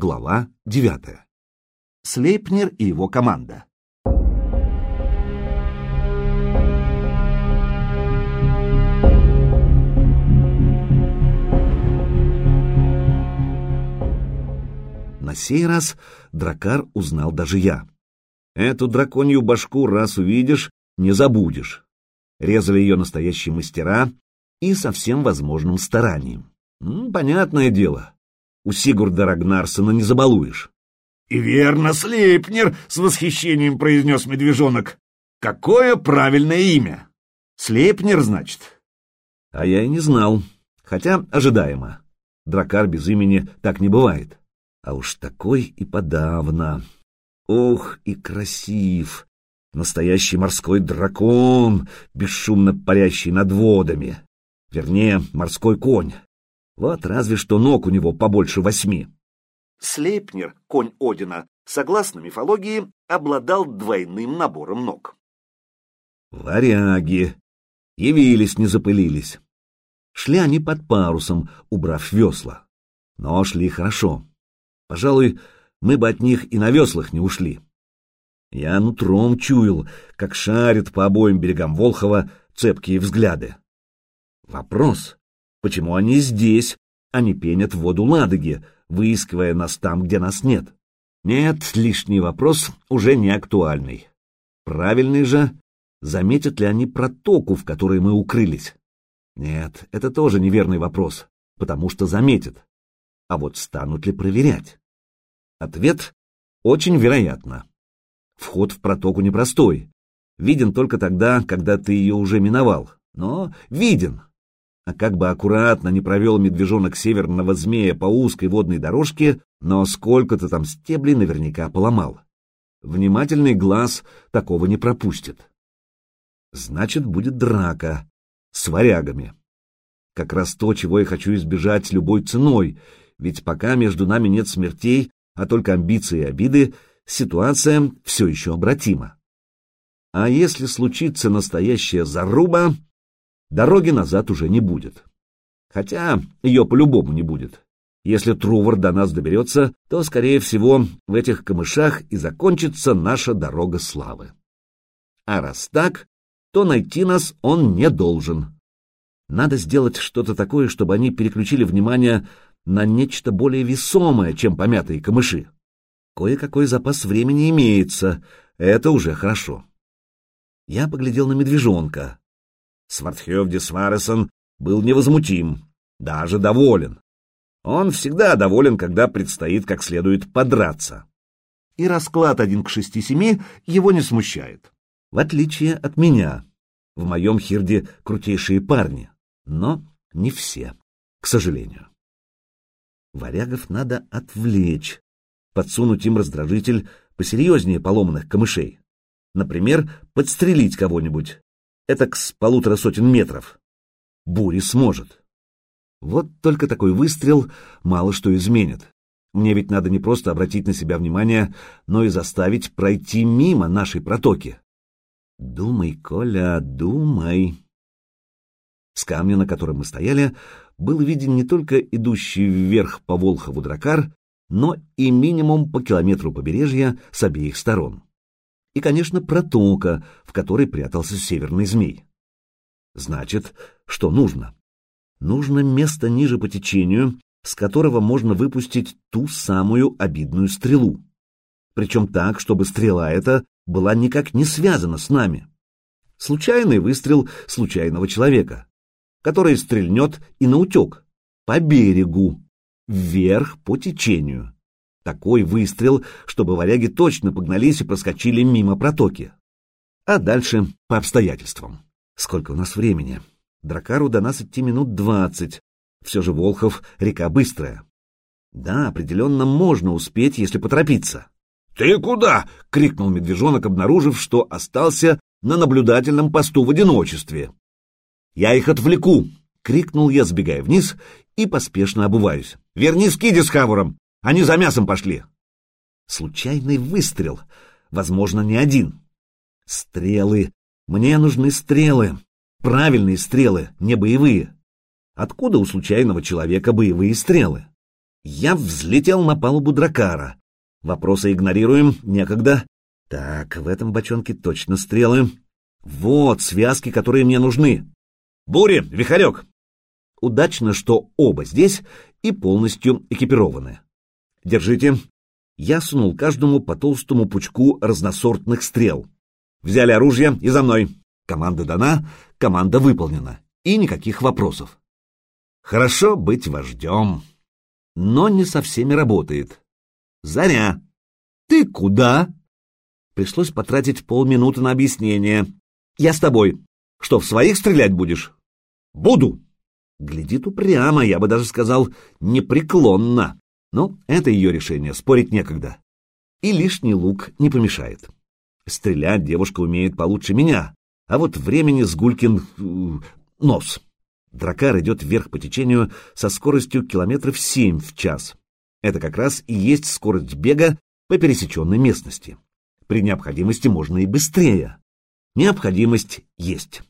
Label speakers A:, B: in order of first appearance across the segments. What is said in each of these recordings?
A: Глава 9. Слейпнер и его команда. На сей раз дракар узнал даже я. Эту драконью башку раз увидишь, не забудешь. Резали ее настоящие мастера и со всем возможным старанием. Понятное дело, у Сигурда Рагнарсона не забалуешь.
B: — И верно, Слейпнер! — с восхищением произнес медвежонок. — Какое правильное имя! Слейпнер, значит?
A: А я и не знал, хотя ожидаемо. Дракар без имени так не бывает. А уж такой и подавно. Ох, и красив! Настоящий морской дракон, бесшумно парящий над водами. Вернее, морской конь. Вот разве что ног у него побольше восьми. Слейпнер, конь Одина, согласно мифологии, обладал двойным набором ног. Варяги. Явились, не запылились. Шли они под парусом, убрав весла. Но шли хорошо. Пожалуй, мы бы от них и на веслах не ушли. Я нутром чуял, как шарит по обоим берегам Волхова цепкие взгляды. Вопрос, почему они здесь, а не пенят воду Ладоги, выискивая нас там, где нас нет? Нет, лишний вопрос уже не актуальный. Правильный же, заметят ли они протоку, в которой мы укрылись? Нет, это тоже неверный вопрос, потому что заметят. А вот станут ли проверять? Ответ очень вероятно. Вход в протоку непростой. Виден только тогда, когда ты ее уже миновал. Но виден. А как бы аккуратно не провел медвежонок северного змея по узкой водной дорожке, но сколько-то там стеблей наверняка поломал. Внимательный глаз такого не пропустит. Значит, будет драка с варягами. Как раз то, чего я хочу избежать любой ценой, ведь пока между нами нет смертей, а только амбиции и обиды, ситуация все еще обратима. А если случится настоящая заруба, дороги назад уже не будет. Хотя ее по-любому не будет. Если Трувор до нас доберется, то, скорее всего, в этих камышах и закончится наша дорога славы. А раз так, то найти нас он не должен. Надо сделать что-то такое, чтобы они переключили внимание на нечто более весомое, чем помятые камыши. Кое-какой запас времени имеется, это уже хорошо. Я поглядел на медвежонка. Свартхевди Сваресон был невозмутим, даже доволен. Он всегда доволен, когда предстоит как следует подраться. И расклад один к шести-семи его не смущает. В отличие от меня. В моем хирде крутейшие парни, но не все, к сожалению. Варягов надо отвлечь, подсунуть им раздражитель посерьезнее поломанных камышей. Например, подстрелить кого-нибудь. Это с полутора сотен метров. Бури сможет. Вот только такой выстрел мало что изменит. Мне ведь надо не просто обратить на себя внимание, но и заставить пройти мимо нашей протоки. Думай, Коля, думай. С камня, на котором мы стояли, был виден не только идущий вверх по Волхову дракар, но и минимум по километру побережья с обеих сторон. И, конечно, протока, в которой прятался северный змей. Значит, что нужно? Нужно место ниже по течению, с которого можно выпустить ту самую обидную стрелу. Причем так, чтобы стрела эта была никак не связана с нами. Случайный выстрел случайного человека который стрельнет и наутек, по берегу, вверх по течению. Такой выстрел, чтобы варяги точно погнались и проскочили мимо протоки. А дальше по обстоятельствам. Сколько у нас времени? Дракару до нас идти минут двадцать. Все же Волхов — река быстрая. Да, определенно можно успеть, если поторопиться.
B: «Ты куда?» — крикнул медвежонок, обнаружив, что остался на наблюдательном посту в одиночестве.
A: «Я их отвлеку!» — крикнул я, сбегая вниз и поспешно обуваюсь.
B: «Верни скиди с хавуром! Они за мясом пошли!»
A: Случайный выстрел. Возможно, не один. Стрелы. Мне нужны стрелы. Правильные стрелы, не боевые. Откуда у случайного человека боевые стрелы? Я взлетел на палубу дракара. Вопросы игнорируем, некогда. Так, в этом бочонке точно стрелы. Вот связки, которые мне нужны. Бури, вихарек! Удачно, что оба здесь и полностью экипированы. Держите. Я сунул каждому по толстому пучку разносортных стрел. Взяли оружие и за мной. Команда дана, команда выполнена. И никаких вопросов. Хорошо быть вождем. Но не со всеми работает. Заря. Ты куда? Пришлось потратить полминуты на объяснение. Я с тобой. Что, в своих стрелять будешь? Буду. Глядит упрямо, я бы даже сказал, непреклонно. Но это ее решение, спорить некогда. И лишний лук не помешает. Стрелять девушка умеет получше меня, а вот времени с Гулькин... Э, нос. Дракар идет вверх по течению со скоростью километров семь в час. Это как раз и есть скорость бега по пересеченной местности. При необходимости можно и быстрее. Необходимость есть.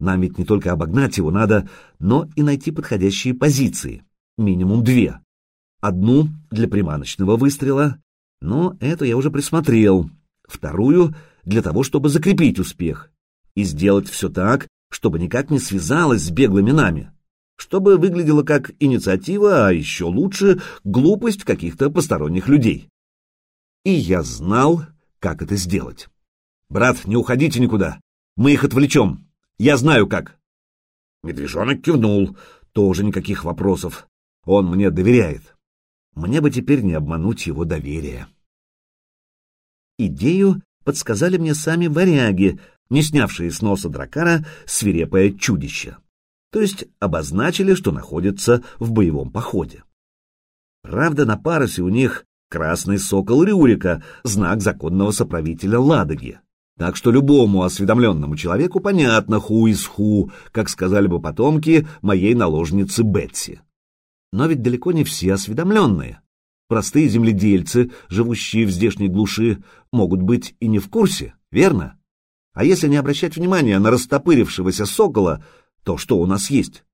A: Нам ведь не только обогнать его надо, но и найти подходящие позиции. Минимум две. Одну для приманочного выстрела, но эту я уже присмотрел. Вторую для того, чтобы закрепить успех. И сделать все так, чтобы никак не связалось с беглыми нами. Чтобы выглядело как инициатива, а еще лучше глупость каких-то посторонних людей. И я знал, как это сделать. «Брат, не уходите никуда. Мы их отвлечем. Я знаю как. Медвежонок кивнул. Тоже никаких вопросов. Он мне доверяет. Мне бы теперь не обмануть его доверие. Идею подсказали мне сами варяги, не снявшие с носа дракара свирепое чудище. То есть обозначили, что находятся в боевом походе. Правда, на парусе у них красный сокол Рюрика, знак законного соправителя Ладоги. Так что любому осведомленному человеку понятно ху из ху, как сказали бы потомки моей наложницы Бетси. Но ведь далеко не все осведомленные. Простые земледельцы, живущие в здешней глуши, могут быть и не в курсе, верно? А если не обращать внимания на растопырившегося сокола, то что у нас есть?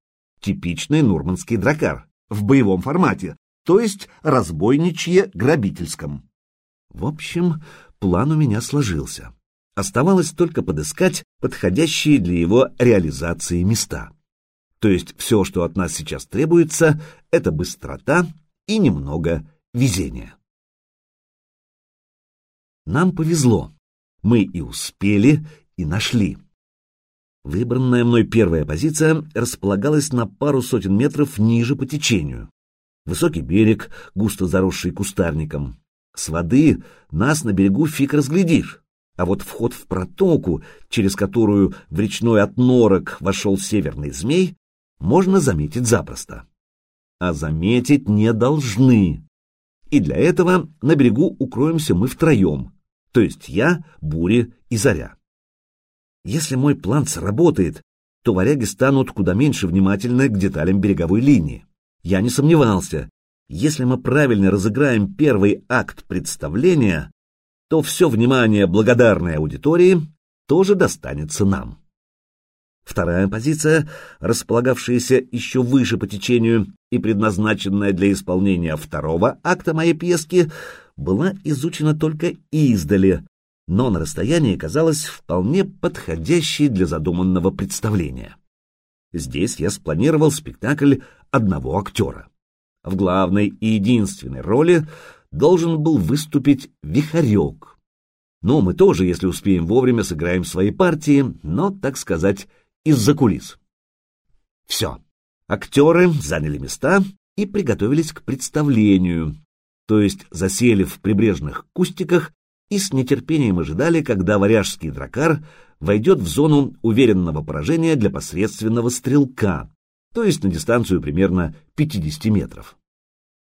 A: Типичный нурманский дракар в боевом формате, то есть разбойничье грабительском. В общем, план у меня сложился. Оставалось только подыскать подходящие для его реализации места. То есть все, что от нас сейчас требуется, это быстрота и немного везения. Нам повезло. Мы и успели, и нашли. Выбранная мной первая позиция располагалась на пару сотен метров ниже по течению. Высокий берег, густо заросший кустарником. С воды нас на берегу фиг разглядишь. А вот вход в протоку, через которую в речной отнорок вошел северный змей, можно заметить запросто. А заметить не должны. И для этого на берегу укроемся мы втроем, то есть я, Бури и Заря. Если мой план сработает, то варяги станут куда меньше внимательны к деталям береговой линии. Я не сомневался. Если мы правильно разыграем первый акт представления, то все внимание благодарной аудитории тоже достанется нам. Вторая позиция, располагавшаяся еще выше по течению и предназначенная для исполнения второго акта моей пьески, была изучена только издали, но на расстоянии казалась вполне подходящей для задуманного представления. Здесь я спланировал спектакль одного актера. В главной и единственной роли должен был выступить Вихарек. Ну, мы тоже, если успеем вовремя, сыграем свои партии, но, так сказать, из-за кулис. Все. Актеры заняли места и приготовились к представлению, то есть засели в прибрежных кустиках и с нетерпением ожидали, когда варяжский дракар войдет в зону уверенного поражения для посредственного стрелка, то есть на дистанцию примерно 50 метров.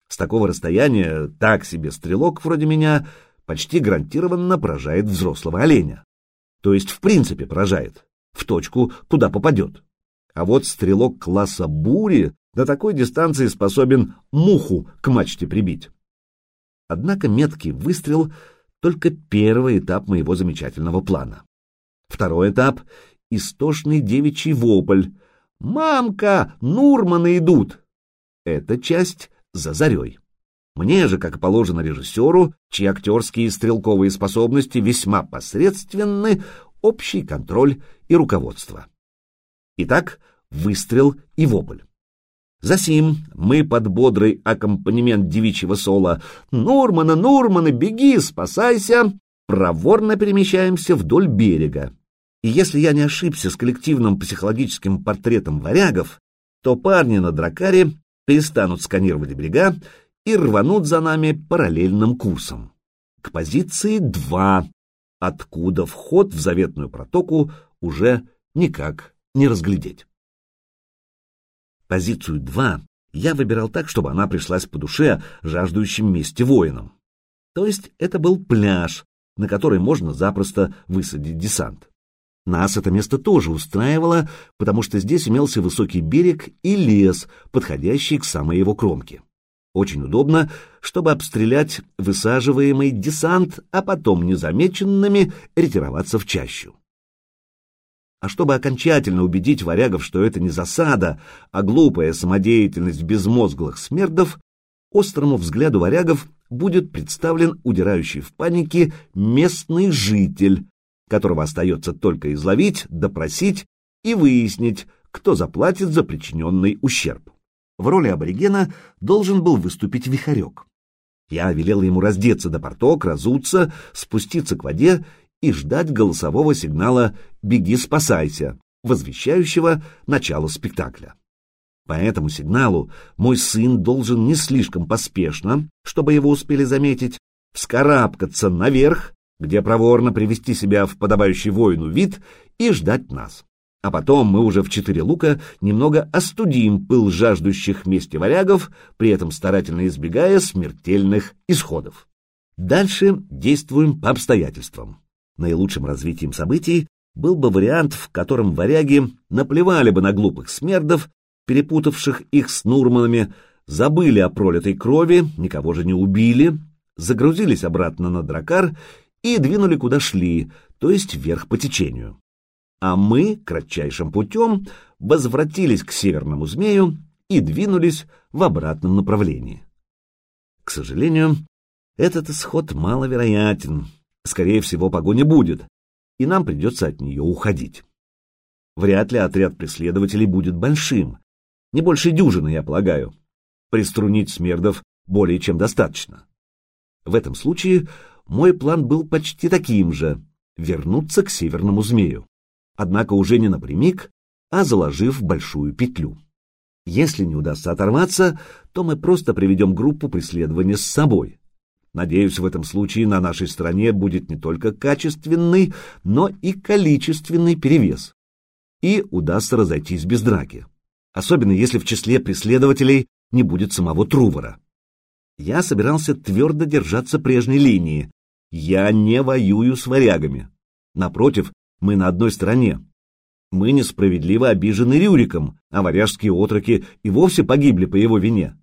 A: С такого расстояния так себе стрелок вроде меня почти гарантированно поражает взрослого оленя. То есть в принципе поражает, в точку, куда попадет. А вот стрелок класса бури до такой дистанции способен муху к мачте прибить. Однако меткий выстрел — только первый этап моего замечательного плана. Второй этап — истошный девичий вопль. «Мамка! Нурманы идут!» Эта часть за зарей. Мне же, как положено режиссеру, чьи актерские и стрелковые способности весьма посредственны, общий контроль и руководство. Итак, выстрел и вопль. Засим мы под бодрый аккомпанемент девичьего соло «Нурмана, Нурмана, беги, спасайся!» проворно перемещаемся вдоль берега. И если я не ошибся с коллективным психологическим портретом варягов, то парни на дракаре перестанут сканировать берега и рванут за нами параллельным курсом. К позиции 2, откуда вход в заветную протоку уже никак не разглядеть. Позицию 2 я выбирал так, чтобы она пришлась по душе жаждущим мести воинам. То есть это был пляж, на который можно запросто высадить десант. Нас это место тоже устраивало, потому что здесь имелся высокий берег и лес, подходящий к самой его кромке. Очень удобно, чтобы обстрелять высаживаемый десант, а потом незамеченными ретироваться в чащу. А чтобы окончательно убедить варягов, что это не засада, а глупая самодеятельность безмозглых смердов, острому взгляду варягов будет представлен удирающий в панике местный житель, которого остается только изловить, допросить и выяснить, кто заплатит за причиненный ущерб в роли аборигена должен был выступить Вихарек. Я велел ему раздеться до порток, разуться, спуститься к воде и ждать голосового сигнала «Беги, спасайся», возвещающего начало спектакля. По этому сигналу мой сын должен не слишком поспешно, чтобы его успели заметить, вскарабкаться наверх, где проворно привести себя в подобающий воину вид и ждать нас а потом мы уже в четыре лука немного остудим пыл жаждущих мести варягов, при этом старательно избегая смертельных исходов. Дальше действуем по обстоятельствам. Наилучшим развитием событий был бы вариант, в котором варяги наплевали бы на глупых смердов, перепутавших их с Нурманами, забыли о пролитой крови, никого же не убили, загрузились обратно на дракар и двинули куда шли, то есть вверх по течению а мы кратчайшим путем возвратились к северному змею и двинулись в обратном направлении. К сожалению, этот исход маловероятен, скорее всего, погони будет, и нам придется от нее уходить. Вряд ли отряд преследователей будет большим, не больше дюжины, я полагаю. Приструнить смердов более чем достаточно. В этом случае мой план был почти таким же — вернуться к северному змею однако уже не напрямик, а заложив большую петлю. Если не удастся оторваться, то мы просто приведем группу преследования с собой. Надеюсь, в этом случае на нашей стороне будет не только качественный, но и количественный перевес. И удастся разойтись без драки. Особенно если в числе преследователей не будет самого Трувора. Я собирался твердо держаться прежней линии. Я не воюю с варягами. Напротив, мы на одной стороне. Мы несправедливо обижены Рюриком, а варяжские отроки и вовсе погибли по его вине.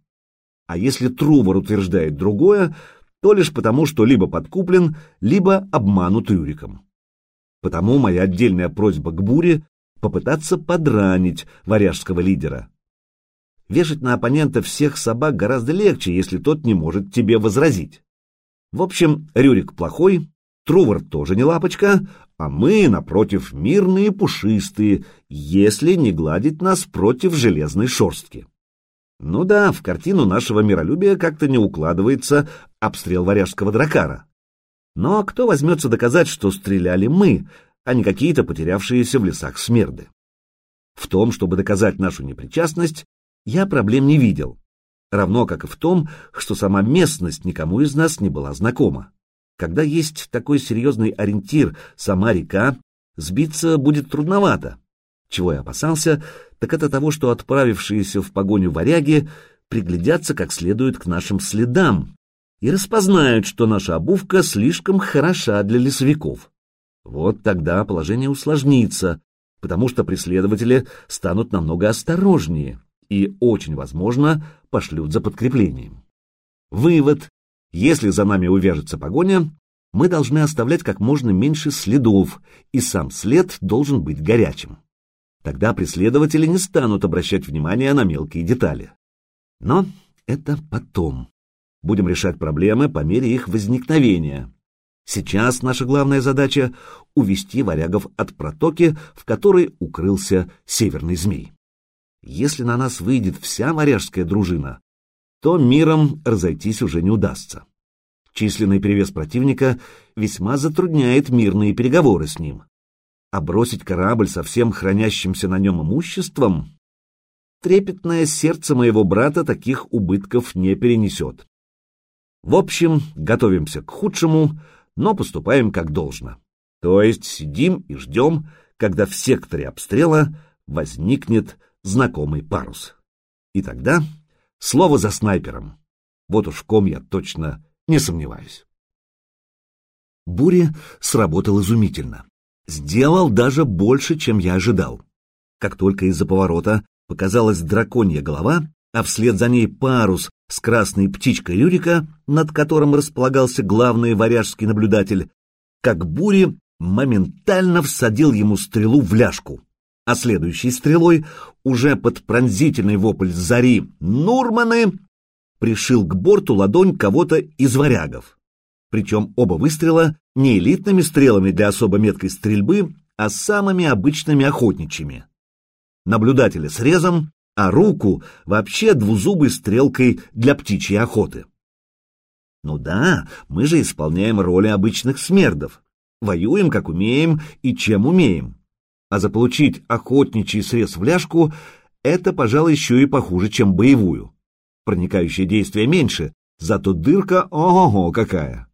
A: А если Трувор утверждает другое, то лишь потому, что либо подкуплен, либо обманут Рюриком. Потому моя отдельная просьба к Буре — попытаться подранить варяжского лидера. Вешать на оппонента всех собак гораздо легче, если тот не может тебе возразить. В общем, Рюрик плохой, Трувор тоже не лапочка, а мы, напротив, мирные пушистые, если не гладить нас против железной шорстки. Ну да, в картину нашего миролюбия как-то не укладывается обстрел варяжского дракара. Но кто возьмется доказать, что стреляли мы, а не какие-то потерявшиеся в лесах смерды? В том, чтобы доказать нашу непричастность, я проблем не видел, равно как и в том, что сама местность никому из нас не была знакома. Когда есть такой серьезный ориентир, сама река, сбиться будет трудновато. Чего я опасался, так это того, что отправившиеся в погоню варяги приглядятся как следует к нашим следам и распознают, что наша обувка слишком хороша для лесовиков. Вот тогда положение усложнится, потому что преследователи станут намного осторожнее и, очень возможно, пошлют за подкреплением. Вывод. Если за нами увяжется погоня, мы должны оставлять как можно меньше следов, и сам след должен быть горячим. Тогда преследователи не станут обращать внимание на мелкие детали. Но это потом. Будем решать проблемы по мере их возникновения. Сейчас наша главная задача — увести варягов от протоки, в которой укрылся северный змей. Если на нас выйдет вся варяжская дружина, то миром разойтись уже не удастся. Численный перевес противника весьма затрудняет мирные переговоры с ним. А бросить корабль со всем хранящимся на нем имуществом трепетное сердце моего брата таких убытков не перенесет. В общем, готовимся к худшему, но поступаем как должно. То есть сидим и ждем, когда в секторе обстрела возникнет знакомый парус. И тогда слово за снайпером. Вот уж в ком я точно не сомневаюсь. Буря сработал изумительно. Сделал даже больше, чем я ожидал. Как только из-за поворота показалась драконья голова, а вслед за ней парус с красной птичкой Рюрика, над которым располагался главный варяжский наблюдатель, как бури моментально всадил ему стрелу в ляжку, а следующей стрелой, уже под пронзительный вопль зари «Нурманы!» пришил к борту ладонь кого-то из варягов. Причем оба выстрела не элитными стрелами для особо меткой стрельбы, а самыми обычными охотничьими. Наблюдателя срезом, а руку вообще двузубой стрелкой для птичьей охоты. Ну да, мы же исполняем роли обычных смердов. Воюем, как умеем и чем умеем. А заполучить охотничий срез в ляжку — это, пожалуй, еще и похуже, чем боевую. Проникающее действие меньше, зато дырка ого-го какая.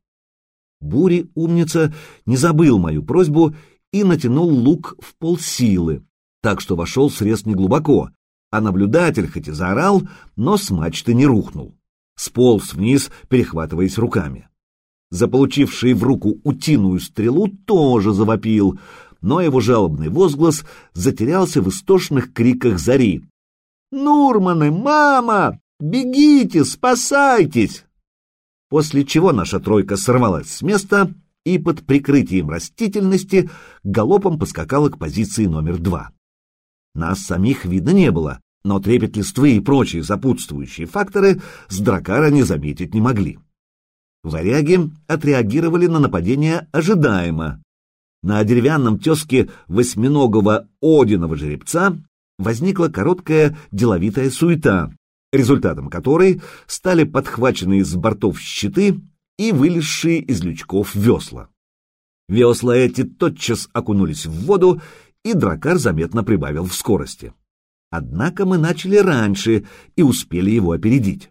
A: Бури, умница, не забыл мою просьбу и натянул лук в полсилы, так что вошел срез неглубоко, а наблюдатель хоть и заорал, но с мачты не рухнул. Сполз вниз, перехватываясь руками. Заполучивший в руку утиную стрелу тоже завопил, но его жалобный возглас затерялся в истошных криках зари. «Нурманы, мама! Бегите, спасайтесь!» После чего наша тройка сорвалась с места и под прикрытием растительности галопом поскакала к позиции номер два. Нас самих видно не было, но трепет листвы и прочие сопутствующие факторы с дракара не заметить не могли. Варяги отреагировали на нападение ожидаемо. На деревянном теске восьминогого Одиного жеребца возникла короткая деловитая суета, результатом которой стали подхваченные с бортов щиты и вылезшие из лючков весла. Весла эти тотчас окунулись в воду и дракар заметно прибавил в скорости. Однако мы начали раньше и успели его опередить.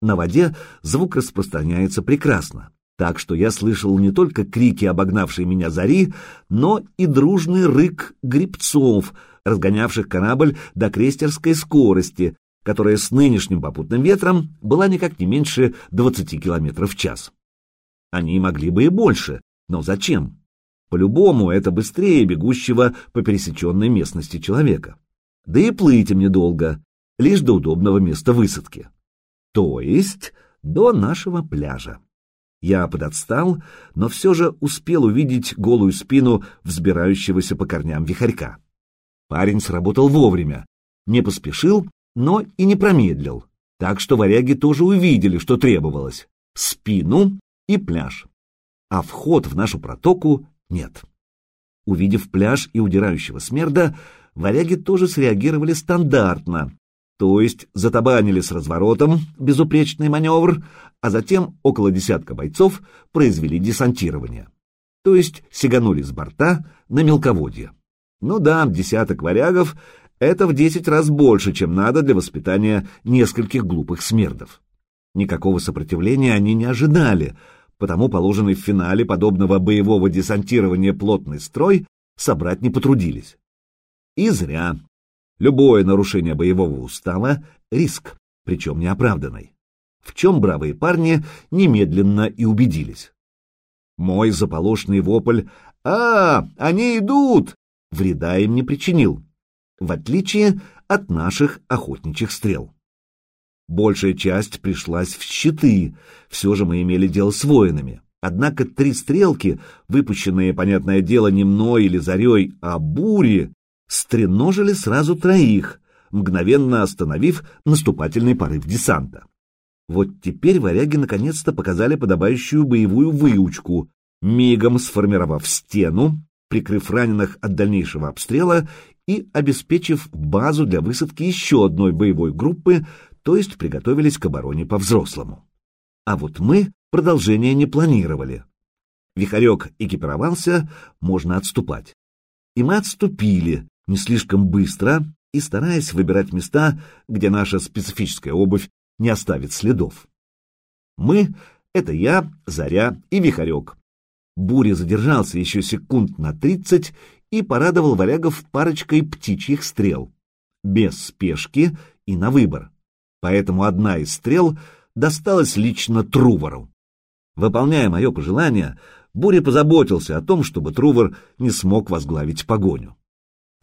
A: На воде звук распространяется прекрасно, так что я слышал не только крики обогнавшей меня зари, но и дружный рык грибцов, разгонявших корабль до крестерской скорости, которая с нынешним попутным ветром была никак не меньше 20 км в час. Они могли бы и больше, но зачем? По-любому это быстрее бегущего по пересеченной местности человека. Да и плыть им недолго, лишь до удобного места высадки. То есть до нашего пляжа. Я подотстал, но все же успел увидеть голую спину взбирающегося по корням вихарька. Парень сработал вовремя, не поспешил, но и не промедлил, так что варяги тоже увидели, что требовалось — спину и пляж. А вход в нашу протоку нет. Увидев пляж и удирающего смерда, варяги тоже среагировали стандартно, то есть затабанили с разворотом, безупречный маневр, а затем около десятка бойцов произвели десантирование, то есть сиганули с борта на мелководье. Ну да, десяток варягов — это в десять раз больше, чем надо для воспитания нескольких глупых смердов. Никакого сопротивления они не ожидали — потому положенный в финале подобного боевого десантирования плотный строй собрать не потрудились. И зря. Любое нарушение боевого устава — риск, причем неоправданный. В чем бравые парни немедленно и убедились. Мой заполошный вопль «А, они идут!» вреда им не причинил, в отличие от наших охотничьих стрел. Большая часть пришлась в щиты, все же мы имели дело с воинами. Однако три стрелки, выпущенные, понятное дело, не мной или зарей, а бури, стреножили сразу троих, мгновенно остановив наступательный порыв десанта. Вот теперь варяги наконец-то показали подобающую боевую выучку, мигом сформировав стену, прикрыв раненых от дальнейшего обстрела и обеспечив базу для высадки еще одной боевой группы, то есть приготовились к обороне по-взрослому. А вот мы продолжение не планировали. Вихарек экипировался, можно отступать. И мы отступили, не слишком быстро и стараясь выбирать места, где наша специфическая обувь не оставит следов. Мы — это я, Заря и Вихарек. Буря задержался еще секунд на тридцать и порадовал варягов парочкой птичьих стрел. Без спешки и на выбор. Поэтому одна из стрел досталась лично Трувору. Выполняя мое пожелание, Буря позаботился о том, чтобы Трувор не смог возглавить погоню.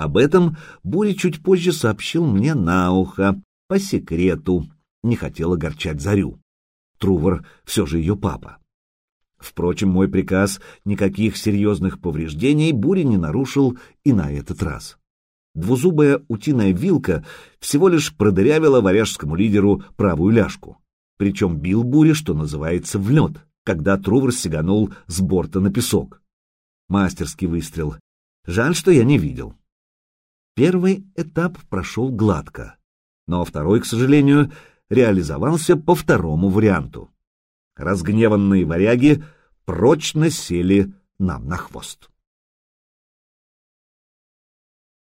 A: Об этом Буря чуть позже сообщил мне на ухо, по секрету, не хотел огорчать Зарю. Трувор все же ее папа. Впрочем, мой приказ никаких серьезных повреждений Буря не нарушил и на этот раз. Двузубая утиная вилка всего лишь продырявила варяжскому лидеру правую ляжку. Причем бил Буря, что называется, в лед когда Трувр сиганул с борта на песок. Мастерский выстрел. Жаль, что я не видел. Первый этап прошел гладко, но второй, к сожалению, реализовался по второму варианту. Разгневанные варяги прочно сели нам на хвост.